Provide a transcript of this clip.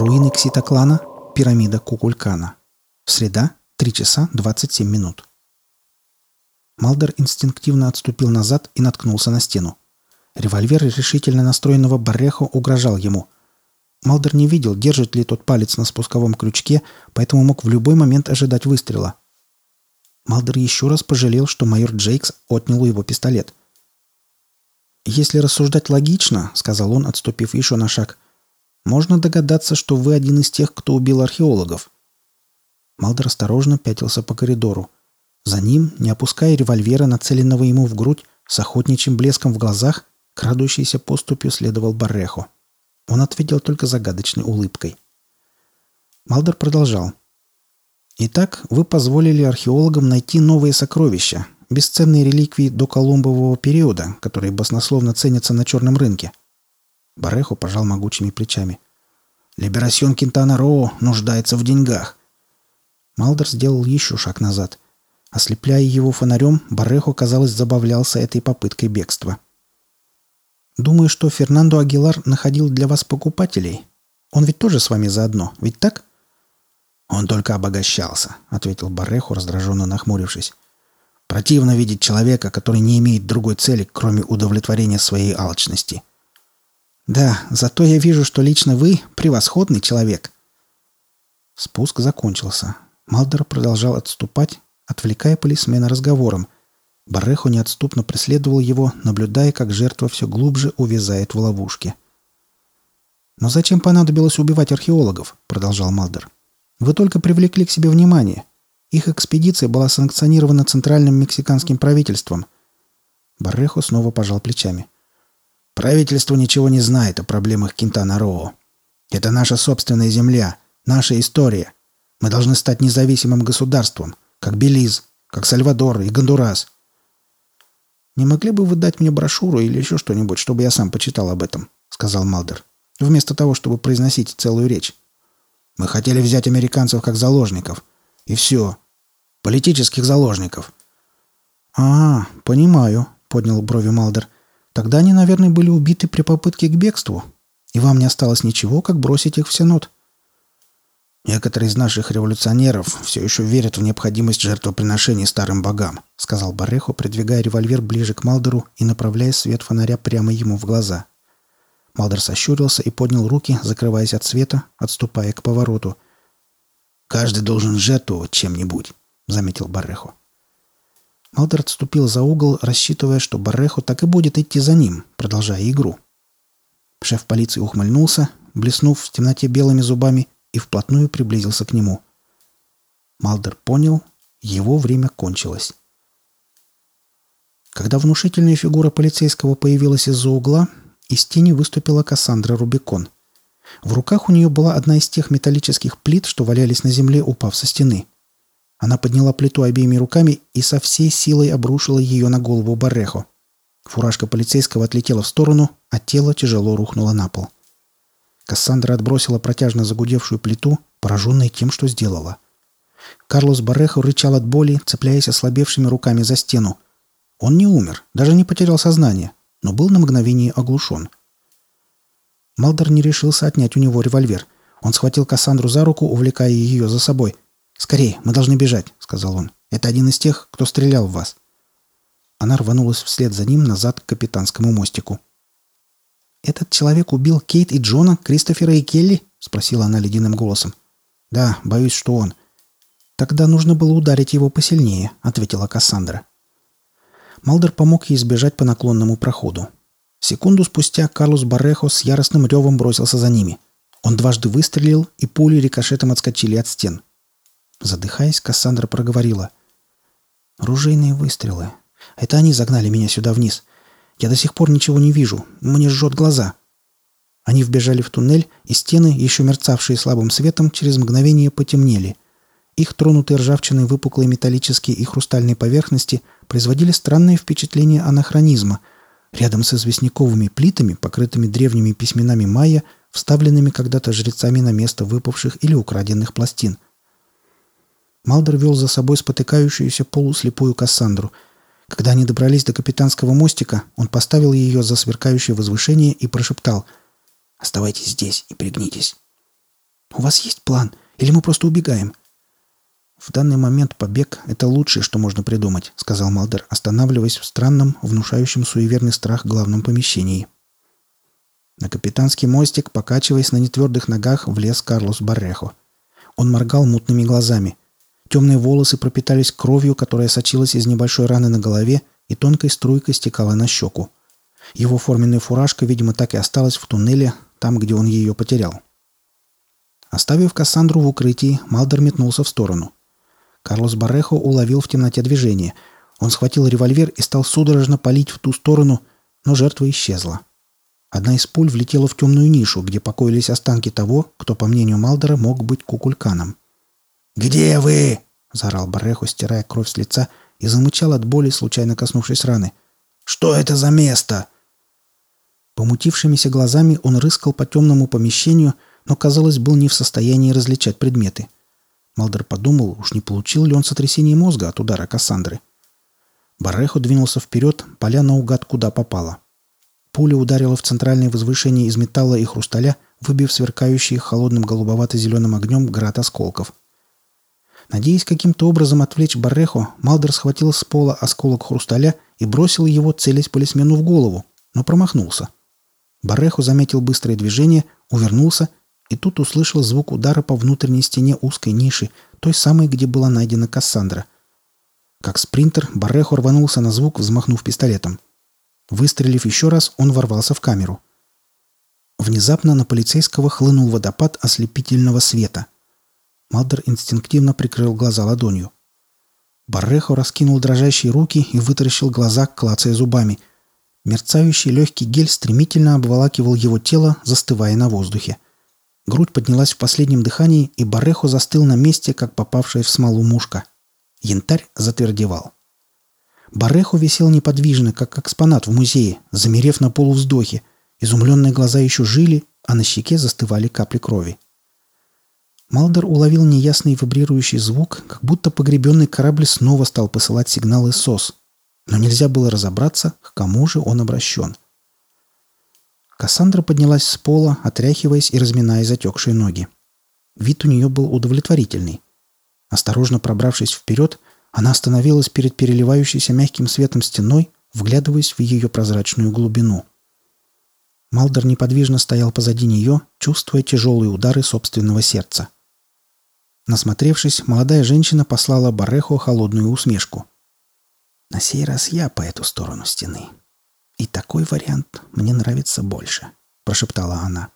Руины Кситоклана, пирамида Кукулькана. Среда, 3 часа 27 минут. Малдер инстинктивно отступил назад и наткнулся на стену. Револьвер решительно настроенного Баррехо угрожал ему. Малдер не видел, держит ли тот палец на спусковом крючке, поэтому мог в любой момент ожидать выстрела. Малдер еще раз пожалел, что майор Джейкс отнял у его пистолет. «Если рассуждать логично», — сказал он, отступив еще на шаг, — «можно догадаться, что вы один из тех, кто убил археологов». Малдер осторожно пятился по коридору. За ним, не опуская револьвера, нацеленного ему в грудь, с охотничьим блеском в глазах, крадущейся поступью следовал Баррехо. Он ответил только загадочной улыбкой. Малдер продолжал. «Итак, вы позволили археологам найти новые сокровища, бесценные реликвии до Колумбового периода, которые баснословно ценятся на черном рынке». Барехо пожал могучими плечами. «Либерасьон Кентана Роу нуждается в деньгах». Малдер сделал еще шаг назад – Ослепляя его фонарем, Баррехо, казалось, забавлялся этой попыткой бегства. «Думаю, что Фернандо Агилар находил для вас покупателей. Он ведь тоже с вами заодно, ведь так?» «Он только обогащался», — ответил Баррехо, раздраженно нахмурившись. «Противно видеть человека, который не имеет другой цели, кроме удовлетворения своей алчности». «Да, зато я вижу, что лично вы превосходный человек». Спуск закончился. Малдер продолжал отступать, отвлекая полисмена разговором. Барехо неотступно преследовал его, наблюдая, как жертва все глубже увязает в ловушке. «Но зачем понадобилось убивать археологов?» — продолжал Малдер. «Вы только привлекли к себе внимание. Их экспедиция была санкционирована центральным мексиканским правительством». Баррехо снова пожал плечами. «Правительство ничего не знает о проблемах Кинтана-Роу. Это наша собственная земля, наша история. Мы должны стать независимым государством, как Белиз, как Сальвадор и Гондурас. «Не могли бы вы дать мне брошюру или еще что-нибудь, чтобы я сам почитал об этом?» — сказал Малдер. «Вместо того, чтобы произносить целую речь. Мы хотели взять американцев как заложников. И все. Политических заложников». «А, понимаю», — поднял брови Малдер. «Тогда они, наверное, были убиты при попытке к бегству. И вам не осталось ничего, как бросить их в Сенат». «Некоторые из наших революционеров все еще верят в необходимость жертвоприношений старым богам», сказал Барехо, придвигая револьвер ближе к Малдеру и направляя свет фонаря прямо ему в глаза. Малдер сощурился и поднял руки, закрываясь от света, отступая к повороту. «Каждый должен жертвовать чем-нибудь», — заметил Барехо. Малдер отступил за угол, рассчитывая, что Барехо так и будет идти за ним, продолжая игру. Шеф полиции ухмыльнулся, блеснув в темноте белыми зубами, и вплотную приблизился к нему. Малдер понял, его время кончилось. Когда внушительная фигура полицейского появилась из-за угла, из тени выступила Кассандра Рубикон. В руках у нее была одна из тех металлических плит, что валялись на земле, упав со стены. Она подняла плиту обеими руками и со всей силой обрушила ее на голову Баррехо. Фуражка полицейского отлетела в сторону, а тело тяжело рухнуло на пол. — Кассандра отбросила протяжно загудевшую плиту, пораженная тем, что сделала. Карлос Барехо рычал от боли, цепляясь ослабевшими руками за стену. Он не умер, даже не потерял сознание, но был на мгновение оглушен. Малдер не решился отнять у него револьвер. Он схватил Кассандру за руку, увлекая ее за собой. «Скорее, мы должны бежать», — сказал он. «Это один из тех, кто стрелял в вас». Она рванулась вслед за ним назад к капитанскому мостику. «Этот человек убил Кейт и Джона, Кристофера и Келли?» — спросила она ледяным голосом. «Да, боюсь, что он». «Тогда нужно было ударить его посильнее», — ответила Кассандра. Малдер помог ей сбежать по наклонному проходу. Секунду спустя Карлос Баррехо с яростным ревом бросился за ними. Он дважды выстрелил, и пули рикошетом отскочили от стен. Задыхаясь, Кассандра проговорила. «Ружейные выстрелы. Это они загнали меня сюда вниз. Я до сих пор ничего не вижу. Мне жжет глаза». Они вбежали в туннель, и стены, еще мерцавшие слабым светом, через мгновение потемнели. Их тронутые ржавчиной выпуклые металлические и хрустальные поверхности производили странное впечатление анахронизма. Рядом с известняковыми плитами, покрытыми древними письменами майя, вставленными когда-то жрецами на место выпавших или украденных пластин. Малдер вел за собой спотыкающуюся полуслепую Кассандру – когда они добрались до капитанского мостика, он поставил ее за сверкающее возвышение и прошептал «Оставайтесь здесь и пригнитесь». У вас есть план? Или мы просто убегаем?» «В данный момент побег — это лучшее, что можно придумать», — сказал Малдер, останавливаясь в странном, внушающем суеверный страх главном помещении. На капитанский мостик, покачиваясь на нетвердых ногах, влез Карлос Баррехо. Он моргал мутными глазами. Темные волосы пропитались кровью, которая сочилась из небольшой раны на голове и тонкой струйкой стекала на щеку. Его форменная фуражка, видимо, так и осталась в туннеле, там, где он ее потерял. Оставив Кассандру в укрытии, Малдер метнулся в сторону. Карлос Баррехо уловил в темноте движение. Он схватил револьвер и стал судорожно палить в ту сторону, но жертва исчезла. Одна из пуль влетела в темную нишу, где покоились останки того, кто, по мнению Малдера, мог быть кукульканом. «Где вы?» — заорал Баррехо, стирая кровь с лица, и замычал от боли, случайно коснувшись раны. «Что это за место?» Помутившимися глазами он рыскал по темному помещению, но, казалось, был не в состоянии различать предметы. Малдер подумал, уж не получил ли он сотрясение мозга от удара Кассандры. Баррехо двинулся вперед, поля наугад куда попало. Пуля ударила в центральное возвышение из металла и хрусталя, выбив сверкающий холодным голубовато-зеленым огнем град осколков. Надеясь каким-то образом отвлечь Баррехо, Малдер схватил с пола осколок хрусталя и бросил его, целясь полисмену в голову, но промахнулся. Баррехо заметил быстрое движение, увернулся и тут услышал звук удара по внутренней стене узкой ниши, той самой, где была найдена Кассандра. Как спринтер, Баррехо рванулся на звук, взмахнув пистолетом. Выстрелив еще раз, он ворвался в камеру. Внезапно на полицейского хлынул водопад ослепительного света. Малдер инстинктивно прикрыл глаза ладонью. Баррехо раскинул дрожащие руки и вытаращил глаза, клацая зубами. Мерцающий легкий гель стремительно обволакивал его тело, застывая на воздухе. Грудь поднялась в последнем дыхании, и Баррехо застыл на месте, как попавшая в смолу мушка. Янтарь затвердевал. Баррехо висел неподвижно, как экспонат в музее, замерев на полувздохе. Изумленные глаза еще жили, а на щеке застывали капли крови. Малдер уловил неясный вибрирующий звук, как будто погребенный корабль снова стал посылать сигналы СОС. Но нельзя было разобраться, к кому же он обращен. Кассандра поднялась с пола, отряхиваясь и разминая затекшие ноги. Вид у нее был удовлетворительный. Осторожно пробравшись вперед, она остановилась перед переливающейся мягким светом стеной, вглядываясь в ее прозрачную глубину. Малдер неподвижно стоял позади нее, чувствуя тяжелые удары собственного сердца. Насмотревшись, молодая женщина послала Барехо холодную усмешку. «На сей раз я по эту сторону стены. И такой вариант мне нравится больше», — прошептала она.